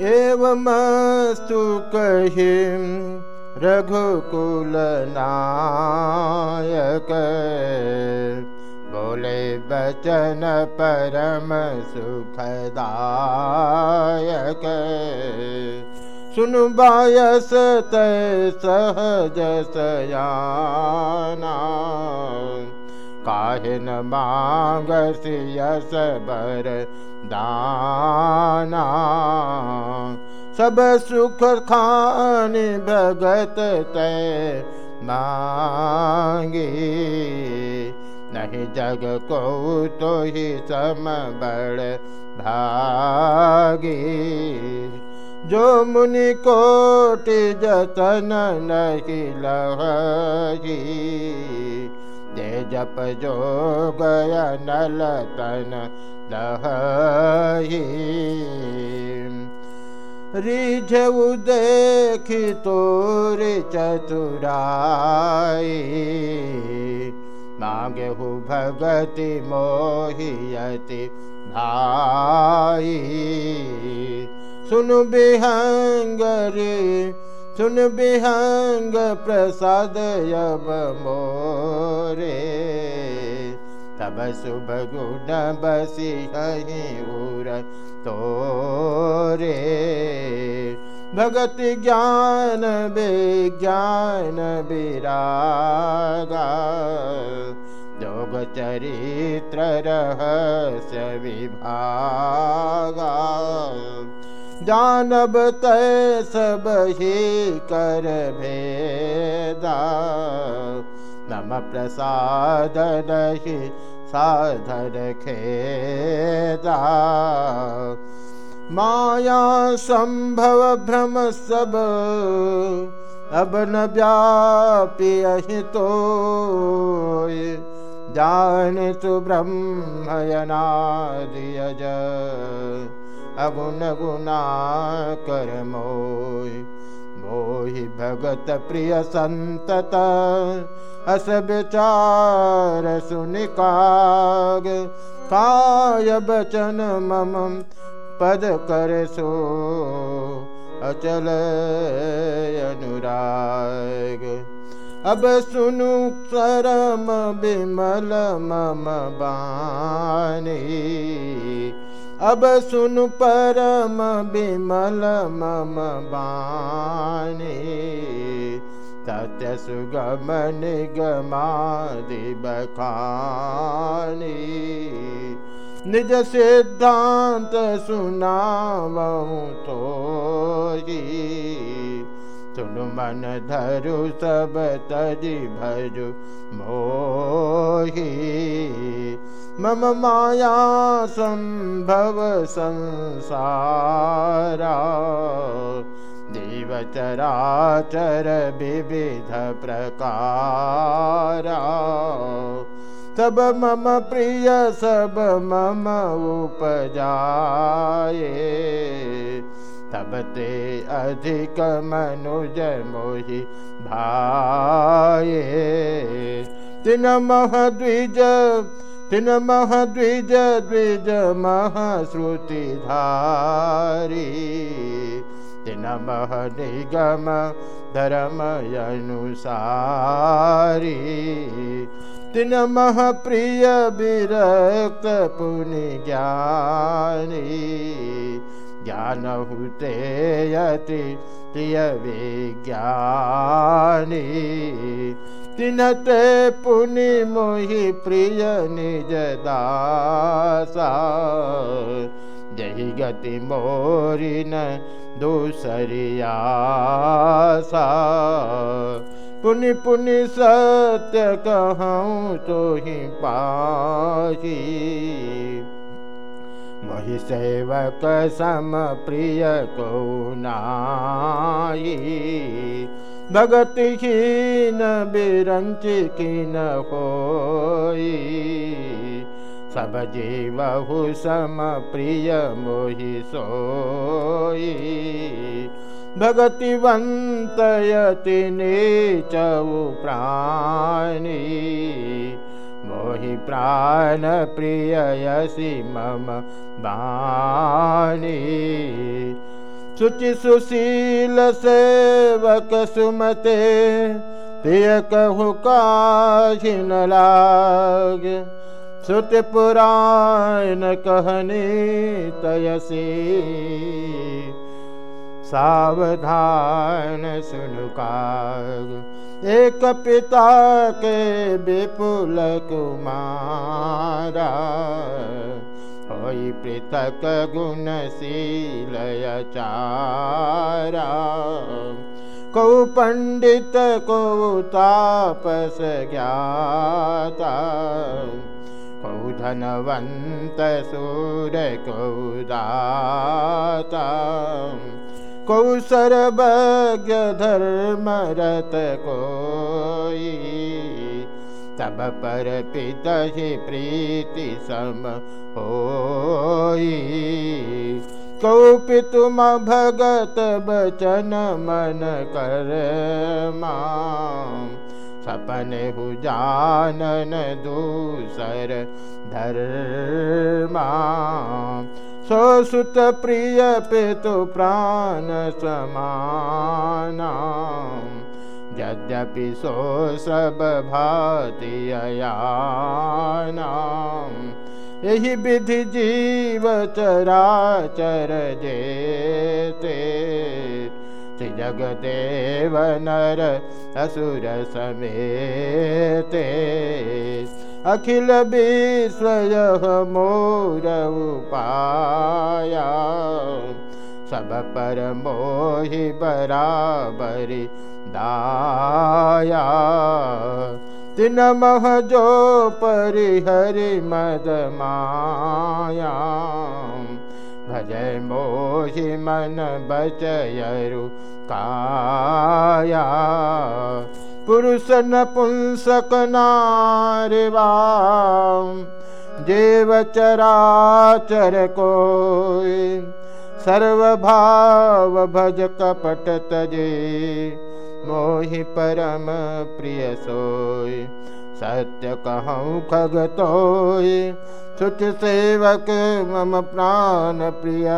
एवमस्तु कहिं रघुकुलनायक। बोले बचन परम सुखदायक। सुनु बायस तय सहज सयाना काहे न मांग सियस बर दाना। सब सुख खान भगत तय मांगे। नहीं जग को तो ही सम बड़ भागे। जो मुनि कोटि जतन नहीं लही जप जो गया नलतन लही रिझ देखी तोरे चतुराई। मांगे हु भगति मोहियति भाई सुन बिहंगरे सुन बिहंग प्रसाद गुण बसी उर तोरे। भगति ज्ञान विज्ञान विरागा। जोग चरित्र रहस्य विभागा जानब तय सब ही कर भेदा। नम प्रसाद नहीं साधन खेदा। माया संभव भ्रम सब अब न व्यापी अहि तो जान तु ब्रह्मयनादियज अगुण गुना कर मोय। मोहि भगत प्रिय संतत अस विचार सुनिकाग काय बचन मम पद कर सो, अचल अनुराग। अब सुनु सरम विमल मम बानी अब सुनु परम बिमल मम बानी सत्य सुगम निगमादि बखानी। निज सिद्धांत सुनावूँ सुन मन धरु सब तजि भजु मोही। मम माया संभव संसारा। देवचराचर विविध प्रकारा। सब मम प्रिय सब मम उपजाए तब ते अधिक मनुज मोहि भाए तिन महद्विज तिन महद्विज द्विज महश्रुति धारी। तिन मह निगम धर्म अनुसारी तिन मह प्रिय विरक्त पुनि ज्ञानी ज्ञान हुते यति प्रिय विज्ञानी तिन ते पुनि मोहि प्रिय निज दासा। जही गति मोरिन दूसरिया सा पुनि पुनि सत्य कहूँ तो ही पाही वही सेवक सम प्रिय को नाई भगति ही न बिरंच की न होई। सब जीवहु सम प्रिय मोहि सोई। भगतिवन्तयति नीचौ प्राणी मोहि प्राणप्रिययसि मम बाणी शुचि सुशील सेवक सुमते, प्रिय कहु काहिन लाग। सुत पुराण कहने तयसी। सावधान सुनुकाग एक पिता के विपुल कुमारा। होई पृथक चारा कौ पंडित को तापस ज्ञाता। कौ धनवंत सूर दाता कौ सर्वज्ञ धर्मरत कोई। तब पर पितहि प्रीति सम होई। कौपि तुम भगत बचन मन कर सपन हु जानन दूसर धर्मा। सो सुत प्रिय पितु प्राण समाना। यद्यपि सो सब भाति अयाना। यही विधि जीव चराचर जेते। जगदेव नर असुर समेते। अखिल विश्वय मोर उपाया सब पर मोहि बराबरि दाया। तिन मह जो परिहरि मद माया। भजय मोहि मन बचयरु काया पुरुष नपुंसक नारिवा देव चराचर को सर्वभाव भज कपट तजे मोहि परम प्रिय सोय सत्य कहूँ खगतोय सुच सेवक मम प्राण प्रिय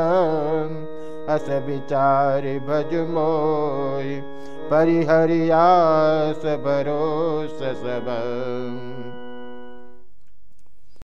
अस विचार भज मोय परिहरियास भरोस सब